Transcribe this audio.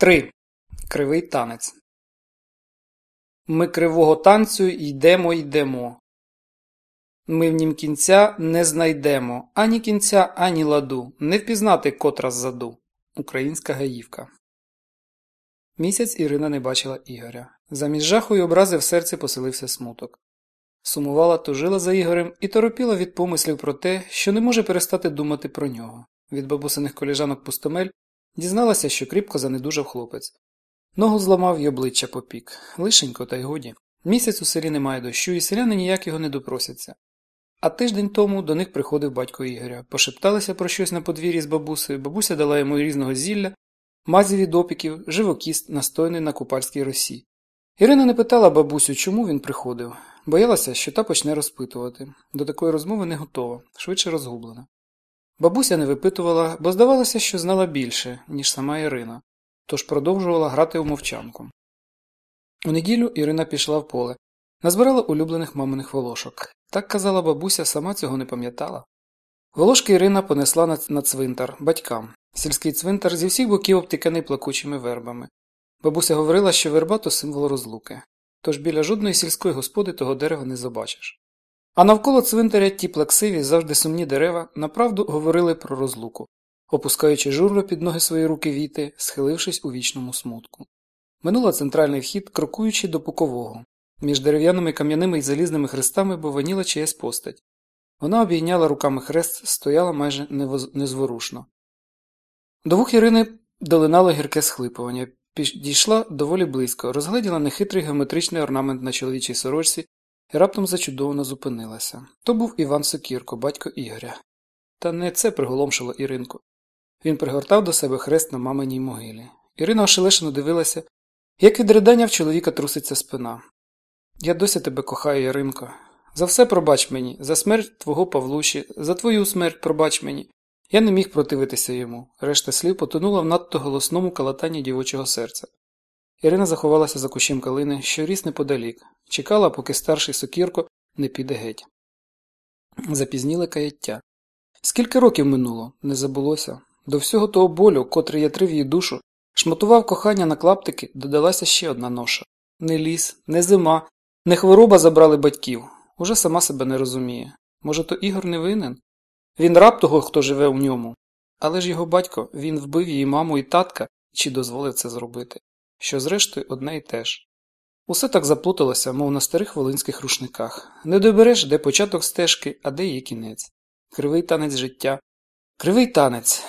3. Кривий танець. Ми кривого танцю йдемо йдемо. Ми в нім кінця не знайдемо ані кінця, ані ладу, не впізнати котра ззаду. Українська гаївка. Місяць Ірина не бачила Ігоря. Замість жаху й образи в серці поселився смуток. Сумувала, тужила за Ігорем і торопіла від помислів про те, що не може перестати думати про нього. Від бабусиних коліжанок пустомель дізналася, що кріпко занедужав хлопець. Ногу зламав й обличчя попік. Лишенько, та й годі. Місяць у селі немає дощу, і селяни ніяк його не допросяться. А тиждень тому до них приходив батько Ігоря. Пошепталися про щось на подвір'ї з бабусею, бабуся дала йому різного зілля, мазі від опіків, живокіст, настойний на купальській росі. Ірина не питала бабусю, чому він приходив. Боялася, що та почне розпитувати. До такої розмови не готова, швидше розгублена. Бабуся не випитувала, бо здавалося, що знала більше, ніж сама Ірина, тож продовжувала грати у мовчанку. У неділю Ірина пішла в поле, назбирала улюблених маминих волошок. Так казала бабуся, сама цього не пам'ятала. Волошки Ірина понесла на, цвинтар батькам. Сільський цвинтар зі всіх боків обтиканий плакучими вербами. Бабуся говорила, що верба то символ розлуки, тож біля жодної сільської господи того дерева не забачиш. А навколо цвинтаря ті плаксиві, завжди сумні дерева, направду говорили про розлуку, опускаючи журло під ноги свої руки віти, схилившись у вічному смутку. Минула центральний вхід, крокуючи до пукового. Між дерев'яними кам'яними і залізними хрестами бованіла чиясь постать. Вона обійняла руками хрест, стояла майже незворушно. До вух Ірини долинало гірке схлипування, підійшла доволі близько, розгледіла нехитрий геометричний орнамент на чоловічій сорочці і раптом зачудовано зупинилася. То був Іван Сокірко, батько Ігоря. Та не це приголомшило Іринку. Він пригортав до себе хрест на маминій могилі. Ірина ошелешено дивилася, як від ридання в чоловіка труситься спина. Я досі тебе кохаю, Яринко. За все пробач мені, за смерть твого Павлуші, за твою смерть пробач мені. Я не міг противитися йому. Решта слів потонула в надто голосному калатанні дівочого серця. Ірина заховалася за кущем калини, що ріс неподалік, чекала, поки старший сокірко не піде геть. Запізніли каяття. Скільки років минуло, не забулося. До всього того болю, котрий ятрив її душу, шматував кохання на клаптики, додалася ще одна ноша. Не ліс, не зима, не хвороба забрали батьків. Уже сама себе не розуміє. Може, то Ігор не винен? Він раб того, хто живе в ньому. Але ж його батько, він вбив її маму і татка, чи дозволив це зробити, що зрештою одне й те ж. Усе так заплуталося, мов на старих волинських рушниках. Не добереш, де початок стежки, а де її кінець. Кривий танець життя. Кривий танець.